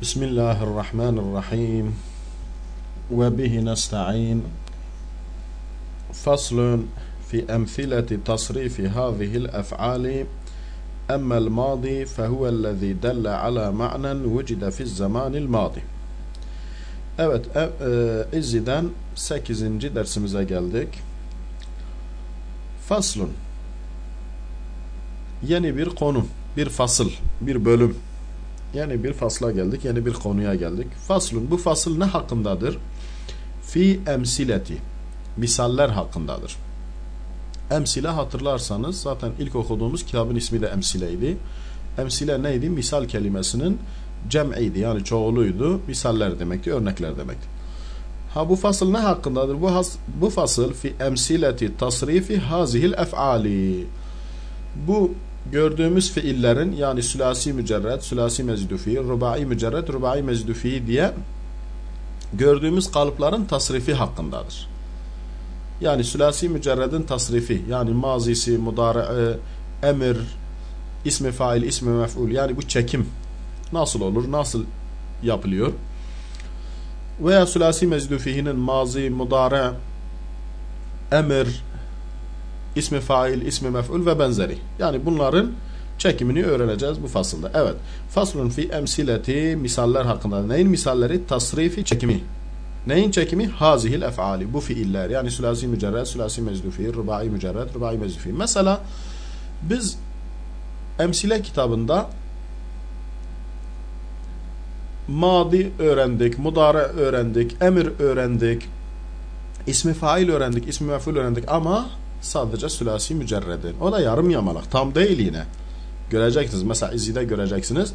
بسم الله الرحمن الرحيم وبه نستعين فصل في أمثلة تصريف هذه الأفعال أما الماضي فهو الذي دل على معنى وجد في الزمان الماضي Evet, e, e, İzzi'den 8. dersimize geldik. Faslun. Yeni bir konu, bir fasıl, bir bölüm. Yeni bir fasla geldik, yeni bir konuya geldik. Faslun, bu fasıl ne hakkındadır? Fi emsileti. Misaller hakkındadır. Emsile hatırlarsanız zaten ilk okuduğumuz kitabın ismi de emsileydi. Emsile neydi? Misal kelimesinin cem'iydi yani çoğuluydu. Misaller demekti, örnekler demekti. Ha bu fasıl ne hakkındadır? Bu, has, bu fasıl fi emsileti tasrifi hazihil ef'ali. Bu gördüğümüz fiillerin yani sülasi mücerred, sülasi mezdufi, rubai mücerred, rubai mezdufi diye gördüğümüz kalıpların tasrifi hakkındadır. Yani sülasi mücerredin tasrifi yani mazisi, mudare, emir, ismi fail, ismi mef'ul yani bu çekim nasıl olur, nasıl yapılıyor? Veya sülasi mezdufi'nin mazi, mudare, emir, ismi fail, ismi mef'ul ve benzeri. Yani bunların çekimini öğreneceğiz bu fasılda. Evet. Faslun fi emsileti misaller hakkında. Neyin misalleri? Tasrifi çekimi. Neyin çekimi? Hazihil ef'ali. Bu fiiller. Yani sülasi mücerred, sülasi mezdufi, rubai mücerred, rubai mezdufi. Mesela biz emsile kitabında madi öğrendik, mudare öğrendik, emir öğrendik, ismi fail öğrendik, ismi mef'ul öğrendik ama sadece sülasi mücerredin. O da yarım yamalak. Tam değil yine. Göreceksiniz. Mesela izide göreceksiniz.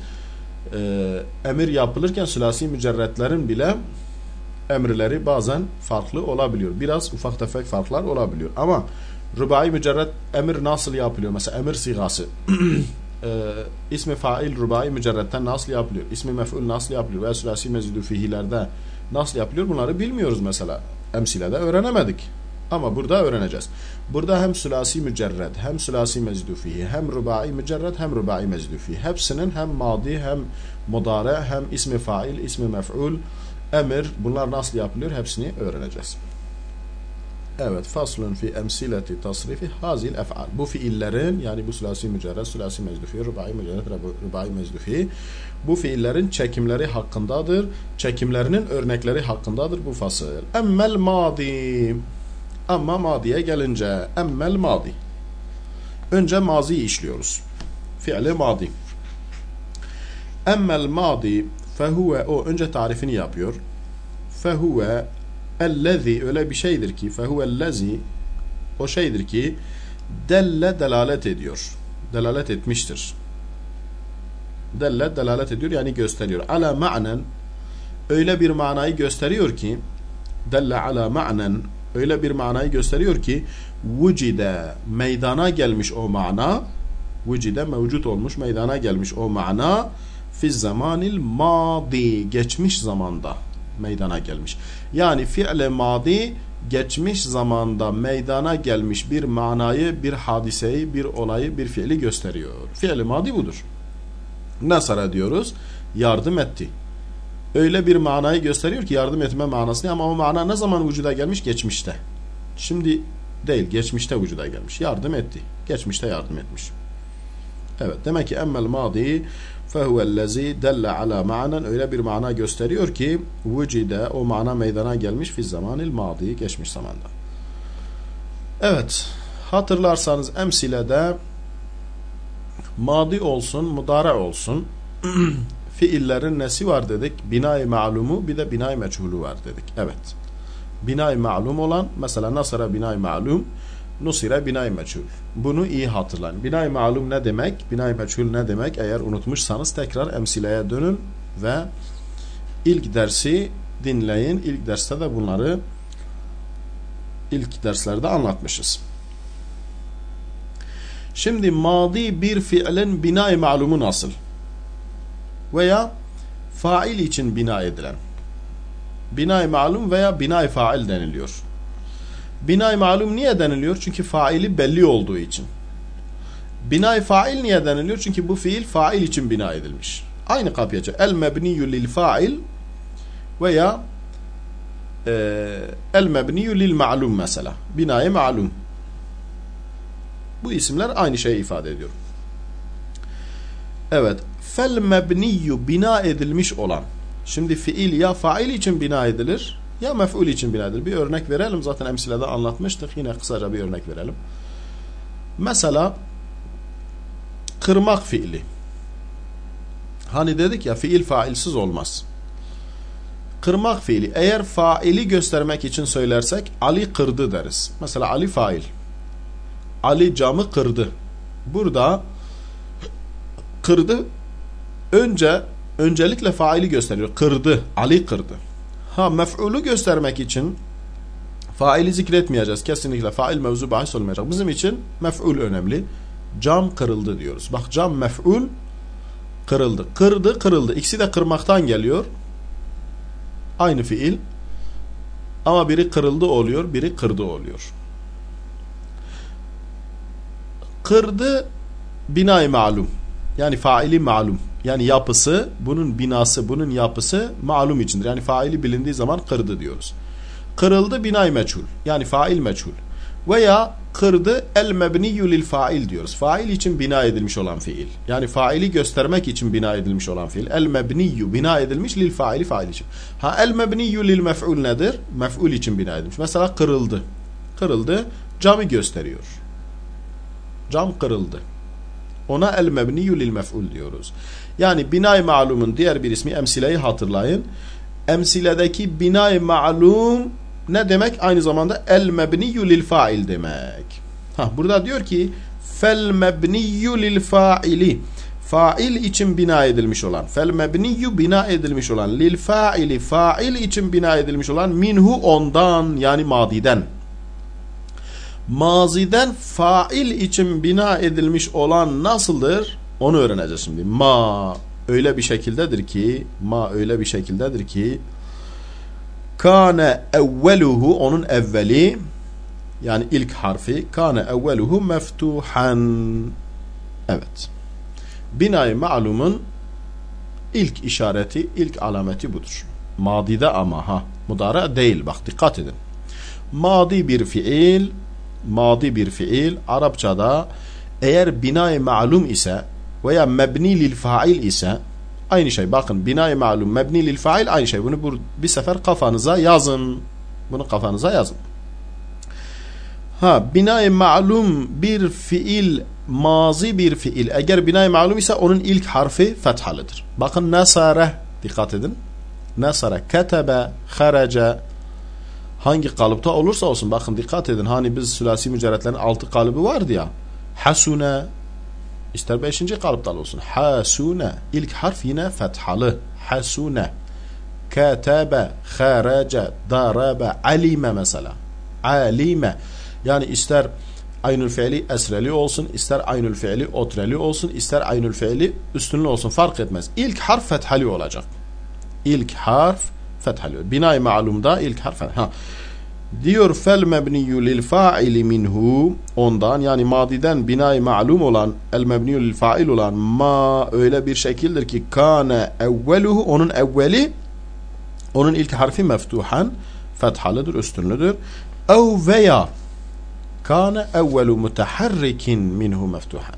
Ee, emir yapılırken sülasi mücerretlerin bile emirleri bazen farklı olabiliyor. Biraz ufak tefek farklar olabiliyor. Ama rubai mücerret emir nasıl yapılıyor? Mesela emir sigası. e, ismi fail rubai mücerretten nasıl yapılıyor? İsmi mef'ul nasıl yapılıyor? Veya sülasi mezidü fihilerde nasıl yapılıyor? Bunları bilmiyoruz mesela. Emsilede öğrenemedik. Ama burada öğreneceğiz. Burada hem sülasi mücerred, hem sülasi mezdufi, hem rubai mücerred, hem rubai mezdufi. Hepsinin hem madi, hem mudare, hem ismi fail, ismi mef'ul, emir bunlar nasıl yapılıyor hepsini öğreneceğiz. Evet, faslun fi emsileti tasrifi hazil ef'al. Bu fiillerin yani bu sülasi mücerred, sülasi mezdufi, rubai mücerred, rubai mezdufi bu fiillerin çekimleri hakkındadır. Çekimlerinin örnekleri hakkındadır bu fasıl. Emmel madi ama madiye gelince emmel madi. Önce mazi işliyoruz. Fiili madi. Emmel madi fehuve o önce tarifini yapıyor. Fehuve ellezi öyle bir şeydir ki fehuvellezi o şeydir ki delle delalet ediyor. Delalet etmiştir. Delle delalet ediyor yani gösteriyor. Ala ma'nen öyle bir manayı gösteriyor ki delle ala ma'nen öyle bir manayı gösteriyor ki vücide meydana gelmiş o mana vücide mevcut olmuş meydana gelmiş o mana fi zamanil madi geçmiş zamanda meydana gelmiş. Yani fi'le madi geçmiş zamanda meydana gelmiş bir manayı, bir hadiseyi, bir olayı, bir fiili gösteriyor. Fi'l madi budur. Nasara diyoruz? Yardım etti. Öyle bir manayı gösteriyor ki yardım etme manasını ama o mana ne zaman vücuda gelmiş? Geçmişte. Şimdi değil, geçmişte vücuda gelmiş. Yardım etti. Geçmişte yardım etmiş. Evet, demek ki emmel madi fehuvellezi delle ala ma'nen öyle bir mana gösteriyor ki vücide o mana meydana gelmiş fi zamanil madi geçmiş zamanda. Evet hatırlarsanız emsilede madi olsun mudare olsun fiillerin nesi var dedik binay malumu bir de binay meçhulu var dedik. Evet binay malum olan mesela nasara binay malum Nusire binay meçhul. Bunu iyi hatırlayın. Binay malum ne demek? Binay meçhul ne demek? Eğer unutmuşsanız tekrar emsileye dönün ve ilk dersi dinleyin. İlk derste de bunları ilk derslerde anlatmışız. Şimdi madi bir fiilin binay malumu nasıl? Veya fail için bina edilen. Binay malum veya binay fail deniliyor. Binay malum niye deniliyor? Çünkü faili belli olduğu için. Binay fail niye deniliyor? Çünkü bu fiil fail için bina edilmiş. Aynı kapıya çık. El mebniyyu lil fa'il veya e, el mebniyyu lil ma'lum mesela. Binayı ma'lum. Bu isimler aynı şeyi ifade ediyor. Evet. Fel mebniyyu bina edilmiş olan. Şimdi fiil ya fail için bina edilir ya mef'ul için bina edilir. Bir örnek verelim. Zaten emsilede anlatmıştık. Yine kısaca bir örnek verelim. Mesela kırmak fiili. Hani dedik ya fiil failsiz olmaz. Kırmak fiili. Eğer faili göstermek için söylersek Ali kırdı deriz. Mesela Ali fail. Ali camı kırdı. Burada kırdı önce öncelikle faili gösteriyor. Kırdı. Ali kırdı. Ha mef'ulu göstermek için faili zikretmeyeceğiz. Kesinlikle fail mevzu bahis olmayacak. Bizim için mef'ul önemli. Cam kırıldı diyoruz. Bak cam mef'ul kırıldı. Kırdı kırıldı. İkisi de kırmaktan geliyor. Aynı fiil. Ama biri kırıldı oluyor, biri kırdı oluyor. Kırdı binayı malum. Yani faili malum. Yani yapısı, bunun binası, bunun yapısı malum içindir. Yani faili bilindiği zaman kırdı diyoruz. Kırıldı binay meçhul. Yani fail meçhul. Veya kırdı el mebniyyü lil fail diyoruz. Fail için bina edilmiş olan fiil. Yani faili göstermek için bina edilmiş olan fiil. El mebniyyü bina edilmiş lil faili fail için. Ha el mebniyyü lil mef'ul nedir? Mef'ul için bina edilmiş. Mesela kırıldı. Kırıldı. Camı gösteriyor. Cam kırıldı. Ona el mebniyyü lil mef'ul diyoruz. Yani binay malumun diğer bir ismi emsileyi hatırlayın. Emsiledeki binay malum ne demek? Aynı zamanda el mebniyyü lil fail demek. Ha, burada diyor ki fel mebniyyü lil faili fail için bina edilmiş olan fel mebniyyü bina edilmiş olan lil faili fail için bina edilmiş olan minhu ondan yani madiden maziden fail için bina edilmiş olan nasıldır? Onu öğreneceğiz şimdi. Ma öyle bir şekildedir ki ma öyle bir şekildedir ki kâne evveluhu onun evveli yani ilk harfi kâne evveluhu meftuhan. Evet. Binayı malumun ilk işareti ilk alameti budur. Madide ama ha mudara değil bak dikkat edin. Madi bir fiil madi bir fiil Arapçada eğer binayı malum ise veya mebni lil fail ise aynı şey. Bakın binayı malum mebni lil fail aynı şey. Bunu bir sefer kafanıza yazın. Bunu kafanıza yazın. Ha binayı malum bir fiil mazi bir fiil. Eğer binayı malum ise onun ilk harfi fethalıdır. Bakın nasare dikkat edin. Nasara ketebe kharaca hangi kalıpta olursa olsun bakın dikkat edin. Hani biz sülasi mücerretlerin altı kalıbı vardı ya. Hasune ister beşinci kalıpta olsun. Hasune ilk harf yine fethalı. Hasune ketebe kharaca darabe alime mesela. Alime yani ister aynül fiili esreli olsun, ister aynül fiili otreli olsun, ister aynül fiili üstünlü olsun fark etmez. İlk harf fethali olacak. İlk harf fethali. Binay malumda ilk harf ha. Diyor fel mebniyyü lil fa'ili minhu. Ondan yani madiden binay ma'lum olan el mebniyyü lil fa'il olan ma öyle bir şekildir ki kane evveluhu onun evveli onun ilk harfi meftuhan fethalıdır üstünlüdür. Ev veya kane evvelu muteharrikin minhu meftuhan.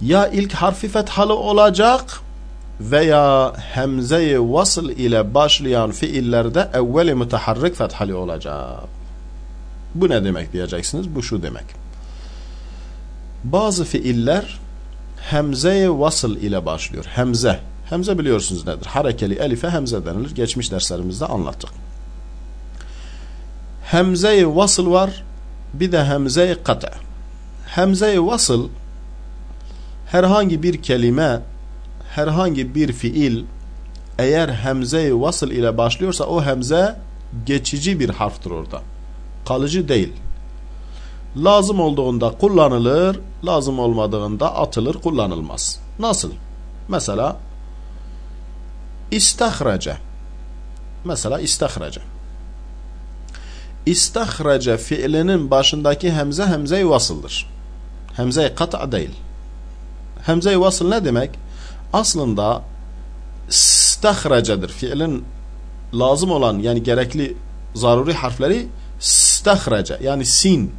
Ya ilk harfi fethalı olacak veya hemze-i vasıl ile başlayan fiillerde evveli müteharrik fethali olacak. Bu ne demek diyeceksiniz? Bu şu demek. Bazı fiiller hemze-i vasıl ile başlıyor. Hemze. Hemze biliyorsunuz nedir? Harekeli elife hemze denilir. Geçmiş derslerimizde anlattık. Hemze-i vasıl var. Bir de hemze-i kata. Hemze-i vasıl herhangi bir kelime herhangi bir fiil eğer hemze-i vasıl ile başlıyorsa o hemze geçici bir harftir orada. Kalıcı değil. Lazım olduğunda kullanılır, lazım olmadığında atılır, kullanılmaz. Nasıl? Mesela istahrece. Mesela istahrece. İstahrece fiilinin başındaki hemze hemze-i vasıldır. Hemze-i kata değil. Hemze-i vasıl ne demek? Aslında stahracadır. Fiilin lazım olan yani gerekli zaruri harfleri stahraca yani sin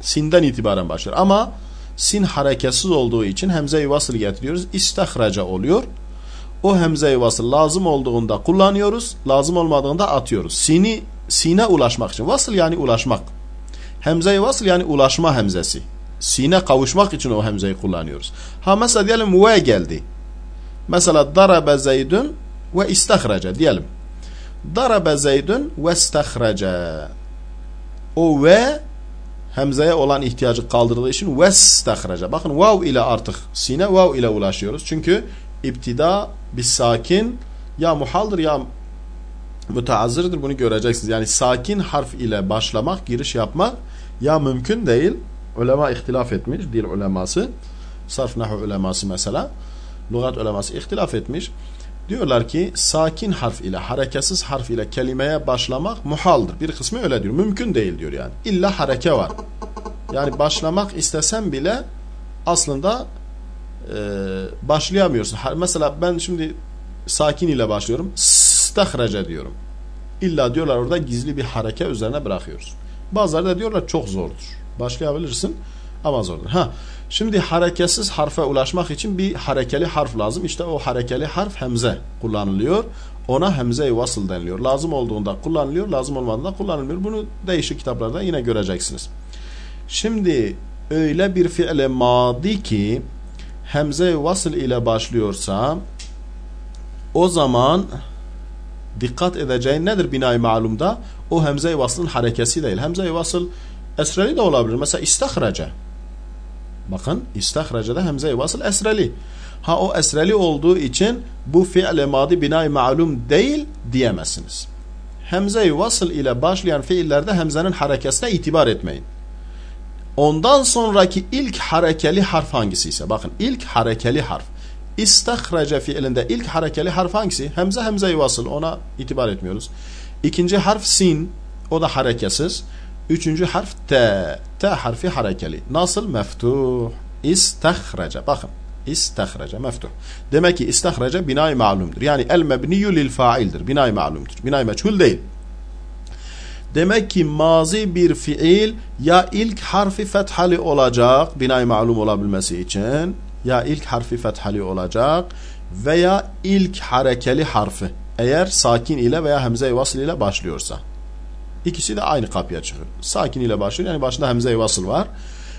sinden itibaren başlar. Ama sin hareketsiz olduğu için hemze-i vasıl getiriyoruz. İstahraca oluyor. O hemze-i vasıl lazım olduğunda kullanıyoruz. Lazım olmadığında atıyoruz. Sini sine ulaşmak için. Vasıl yani ulaşmak. Hemze-i vasıl yani ulaşma hemzesi. Sine kavuşmak için o hemzeyi kullanıyoruz. Ha mesela diyelim ve geldi. Mesela darabe zeydün ve istahraca diyelim. Darabe zeydün ve istahraca. O ve hemzeye olan ihtiyacı kaldırdığı için vestahraca. Bakın vav ile artık sine vav ile ulaşıyoruz. Çünkü iptida bir sakin ya muhaldır ya müteazzırdır bunu göreceksiniz. Yani sakin harf ile başlamak, giriş yapmak ya mümkün değil. Ulema ihtilaf etmiş, dil uleması, sarf nahu uleması mesela, lügat uleması ihtilaf etmiş. Diyorlar ki sakin harf ile, hareketsiz harf ile kelimeye başlamak muhaldır. Bir kısmı öyle diyor. Mümkün değil diyor yani. İlla hareke var. Yani başlamak istesen bile aslında e, başlayamıyorsun. Mesela ben şimdi sakin ile başlıyorum. Stahraca diyorum. İlla diyorlar orada gizli bir hareke üzerine bırakıyoruz. Bazıları da diyorlar çok zordur. Başlayabilirsin ama zordur. Ha, şimdi hareketsiz harfe ulaşmak için bir harekeli harf lazım. İşte o harekeli harf hemze kullanılıyor. Ona hemze-i vasıl deniliyor. Lazım olduğunda kullanılıyor, lazım olmadığında kullanılmıyor. Bunu değişik kitaplarda yine göreceksiniz. Şimdi öyle bir fiile madi ki hemze-i vasıl ile başlıyorsa o zaman dikkat edeceğin nedir binay malumda? O hemze-i vasılın harekesi değil. Hemze-i vasıl esreli de olabilir. Mesela istahraca. Bakın istahracada hemze-i vasıl esreli. Ha o esreli olduğu için bu fiil madi binay malum değil diyemezsiniz. Hemze-i vasıl ile başlayan fiillerde hemzenin harekesine itibar etmeyin. Ondan sonraki ilk harekeli harf hangisi ise bakın ilk harekeli harf istahraca fiilinde ilk harekeli harf hangisi? Hemze hemze-i vasıl ona itibar etmiyoruz. İkinci harf sin o da hareketsiz. Üçüncü harf T. T harfi harekeli. Nasıl? Meftuh. İstahraca. Bakın. İstahraca. Meftuh. Demek ki istahraca binay malumdur. Yani el mebniyu lil faildir. Binay malumdur. Binay meçhul değil. Demek ki mazi bir fiil ya ilk harfi fethali olacak binay malum olabilmesi için ya ilk harfi fethali olacak veya ilk harekeli harfi eğer sakin ile veya hemze-i vasıl ile başlıyorsa. İkisi de aynı kapıya çıkıyor. Sakin ile başlıyor. Yani başında hemze-i vasıl var.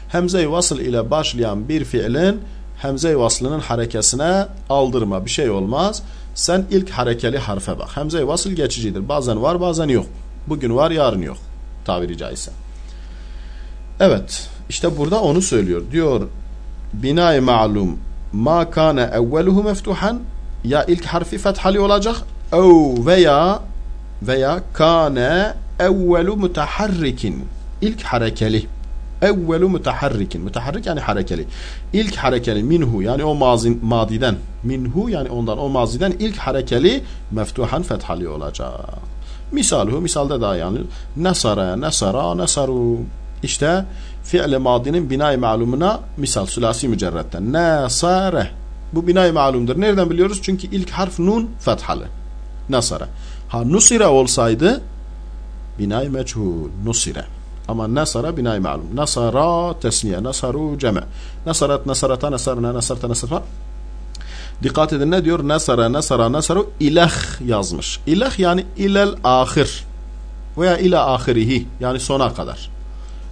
Hemze-i vasıl ile başlayan bir fiilin hemze-i vaslının harekesine aldırma. Bir şey olmaz. Sen ilk harekeli harfe bak. Hemze-i vasıl geçicidir. Bazen var bazen yok. Bugün var yarın yok. Tabiri caizse. Evet. İşte burada onu söylüyor. Diyor binay ma'lum ma kana evveluhu meftuhan ya ilk harfi fethali olacak ev veya veya kane evvelu mutaharrikin. İlk harekeli. Evvelu mutaharrikin. Mutaharrik yani harekeli. İlk harekeli minhu yani o mazin, madiden. Minhu yani ondan o maziden ilk harekeli meftuhan fethali olacak. Misaluhu misalda daha yani nasara nasara nasaru. İşte fiil madinin binay malumuna misal sülasi mücerretten nasare. Bu binay malumdur. Nereden biliyoruz? Çünkü ilk harf nun fethalı. Nasara. Ha nusira olsaydı binay meçhul nusire. Ama nasara binay malum. Nasara tesniye nasaru ceme. Nasarat nasarata nasarna nasarta nasarta dikkat edin ne diyor? Nasara nasara nasaru ilah yazmış. İlah yani ilel ahir veya ila ahirihi yani sona kadar.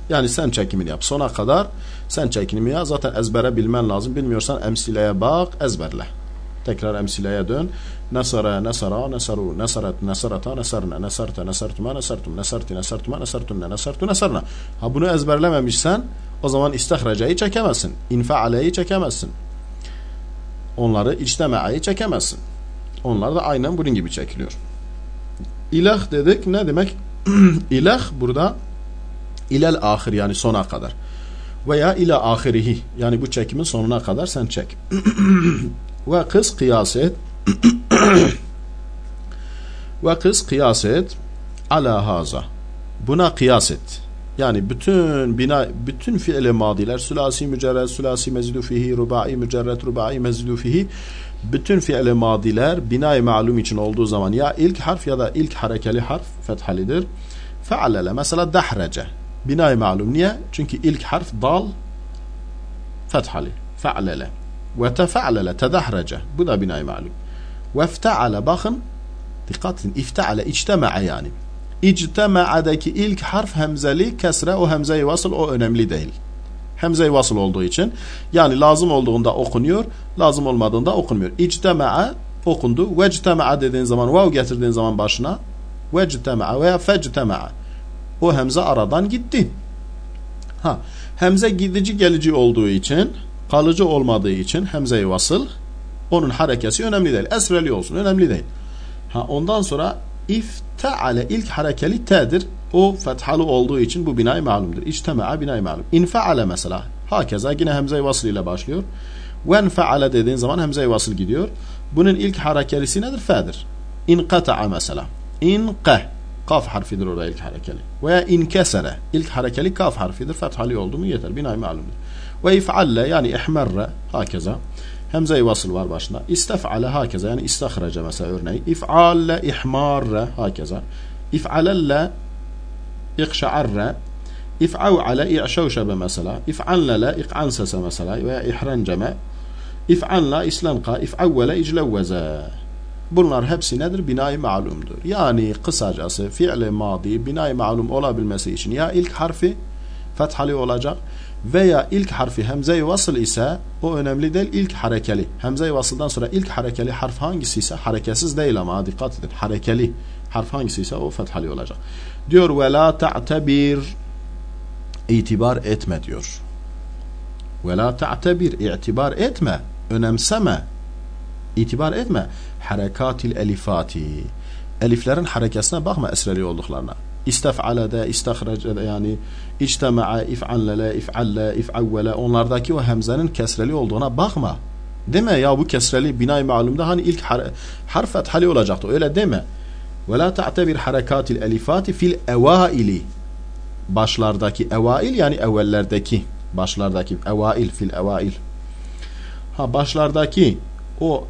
Yani sen çekimini yap sona kadar. Sen çekimini yap. Zaten ezbere bilmen lazım. Bilmiyorsan emsileye bak ezberle tekrar emsileye dön Nasara, nasara, nasaru, nasarat, nasarata, nasarna, nasarta, nasartuma, nasartum, nasarti, nasartuma, nasartunna, nasartu, nasarna. Ha bunu ezberlememişsen o zaman istahracayı çekemezsin. İnfaaleyi çekemezsin. Onları içtemeayı çekemezsin. Onlar da aynen bunun gibi çekiliyor. İlah dedik ne demek? İlah burada ilel ahir yani sona kadar. Veya ila ahirihi yani bu çekimin sonuna kadar sen çek. Ve kız kıyas et ve kız kıyas et ala haza. Buna kıyas et. Yani bütün bina bütün fiili madiler sülasi mücerred, sülasi mezidu fihi, rubai mücerred, rubai mezidu fihi bütün fiili madiler binay malum için olduğu zaman ya ilk harf ya da ilk harekeli harf fethalidir. Fealele mesela dahrece binay malum niye? Çünkü ilk harf dal fethali. Fealele. Ve tefealele tedahrece bu da binay malum. Ve ifteale bakın dikkat edin ifteale içtema'a yani. İctema'daki ilk harf hemzeli kesre o hemzeyi vasıl o önemli değil. Hemze-i vasıl olduğu için yani lazım olduğunda okunuyor, lazım olmadığında okunmuyor. İctema'a okundu. Vectema'a dediğin zaman, vav getirdiğin zaman başına vectema'a veya fectema'a o hemze aradan gitti. Ha, hemze gidici gelici olduğu için, kalıcı olmadığı için hemze-i vasıl onun harekesi önemli değil. Esreli olsun önemli değil. Ha, ondan sonra ifteale ilk harekeli t'dir. O fethalı olduğu için bu binay malumdur. İctema'a binay malum. İnfeale mesela. Hakeza yine hemze-i vasıl ile başlıyor. Venfeale dediğin zaman hemze-i vasıl gidiyor. Bunun ilk harekelisi nedir? Fe'dir. İnkata'a mesela. İnke. Kaf harfidir orada ilk harekeli. Veya inkesere. İlk harekeli kaf harfidir. Fethalı oldu mu yeter. Binay malumdur. Ve if'alle yani ihmerre. Hakeza. Hemze-i vasıl var başında. İstef'ale hakeza yani istahraca mesela örneği. İf'alle ihmarre hakeza. İf'alelle İkşa'arre İf'av'ale i'şavşebe mesela İf'anlele i'ansese mesela veya ihrenceme İf'anla islanka İf'avvele iclevveze Bunlar hepsi nedir? Binay malumdur. Yani kısacası fiili madi binay malum olabilmesi için ya ilk harfi fethali olacak veya ilk harfi hemze-i vasıl ise o önemli değil ilk harekeli. Hemze-i vasıldan sonra ilk harekeli harf hangisi ise hareketsiz değil ama dikkat edin. Harekeli harf hangisi ise o fethali olacak. Diyor ve la ta'tebir itibar etme diyor. Ve la ta'tebir itibar etme, önemseme, itibar etme. Harekatil elifati. Eliflerin harekesine bakma esreli olduklarına. İstef'alede, istahrecede yani içtema'a, if'allele, if'alle, if'avvele onlardaki o hemzenin kesreli olduğuna bakma. Deme ya bu kesreli binay malumda hani ilk har harf fethali olacaktı. Öyle deme. Ve la ta'tebir harekatil elifati fil evaili. Başlardaki evail yani evvellerdeki başlardaki evail fil evail. Ha başlardaki o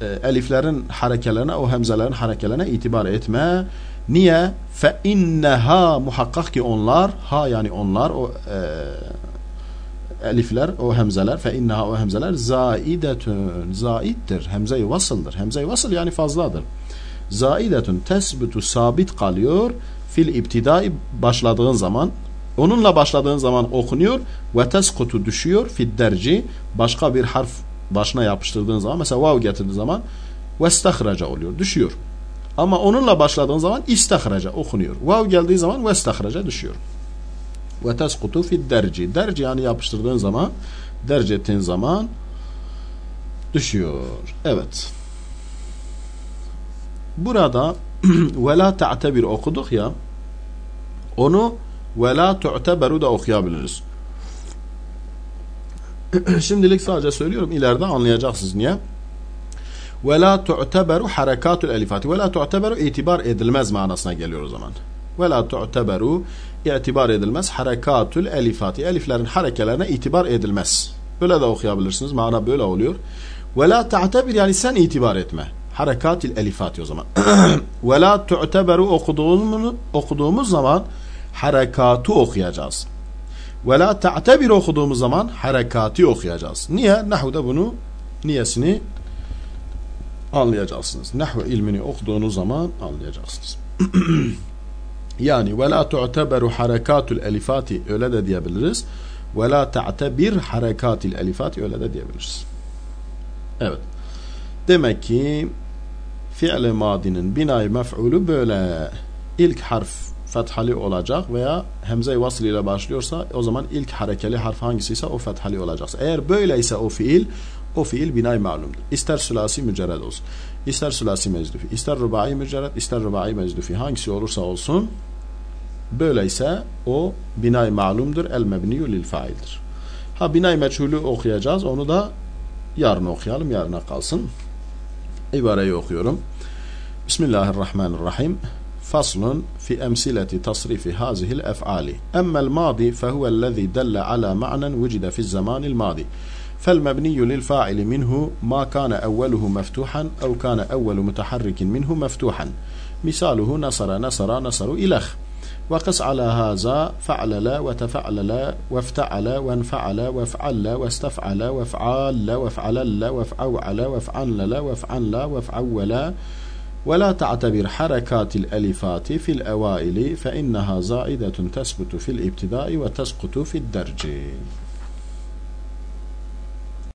e, eliflerin harekelerine, o hemzelerin harekelerine itibar etme. Niye? Fe inneha muhakkak ki onlar ha yani onlar o e, elifler o hemzeler fe inneha o hemzeler zaidetun zaittir. Hemze-i vasıldır. Hemze-i vasıl yani fazladır zaidetun tesbutu sabit kalıyor fil iptidai başladığın zaman onunla başladığın zaman okunuyor ve teskutu düşüyor fil derci başka bir harf başına yapıştırdığın zaman mesela vav getirdiğin zaman vestahraca oluyor düşüyor ama onunla başladığın zaman istahraca okunuyor vav geldiği zaman vestahraca düşüyor ve teskutu fil derci derci yani yapıştırdığın zaman derc ettiğin zaman düşüyor evet Burada ve la ta'tebir okuduk ya onu ve la tu'teberu da okuyabiliriz. Şimdilik sadece söylüyorum. ileride anlayacaksınız niye. Ve la tu'teberu harekatul elifati. Ve la tu'teberu itibar edilmez manasına geliyor o zaman. Ve la tu'teberu itibar edilmez harekatul elifati. Eliflerin harekelerine itibar edilmez. Böyle de okuyabilirsiniz. Mana böyle oluyor. Ve la ta'tebir yani sen itibar etme harekatil elifati o zaman. Ve la tu'teberu okuduğumuz, okuduğumuz zaman harekatı okuyacağız. Ve la ta'tebir okuduğumuz zaman harekati okuyacağız. Niye? Nahvda bunu niyesini anlayacaksınız. Nahv ilmini okuduğunuz zaman anlayacaksınız. yani ve la tu'teberu harekatul elifati öyle de diyebiliriz. Ve la ta'tebir harekatil elifati öyle de diyebiliriz. Evet. Demek ki fi'li madinin binay mef'ulü böyle ilk harf fethali olacak veya hemze-i vasıl ile başlıyorsa o zaman ilk harekeli harf hangisiyse o fethali olacak. Eğer böyleyse o fiil o fiil binay malumdur. İster sülasi mücerred olsun. ister sülasi mezdufi. ister rubai mücerred. ister rubai mezdufi. Hangisi olursa olsun böyleyse o binay malumdur. El mebniyü lil faildir. Ha binay meçhulü okuyacağız. Onu da yarın okuyalım. Yarına kalsın. ibareyi okuyorum. Bismillahirrahmanirrahim. فصل في أمثلة تصريف هذه الأفعال أما الماضي فهو الذي دل على معنى وجد في الزمان الماضي فالمبني للفاعل منه ما كان أوله مفتوحا أو كان أول متحرك منه مفتوحا. مثاله نصر نصر نصر إلخ وقس على هذا فعلل وتفعلل وافتعل وانفعل وافعل واستفعل وافعال وافعلل وافعول وافعنل وافعنل وافعول ولا تعتبر حركات الألفات في الأوائل فإنها زائدة تثبت في الابتداء وتسقط في الدرج.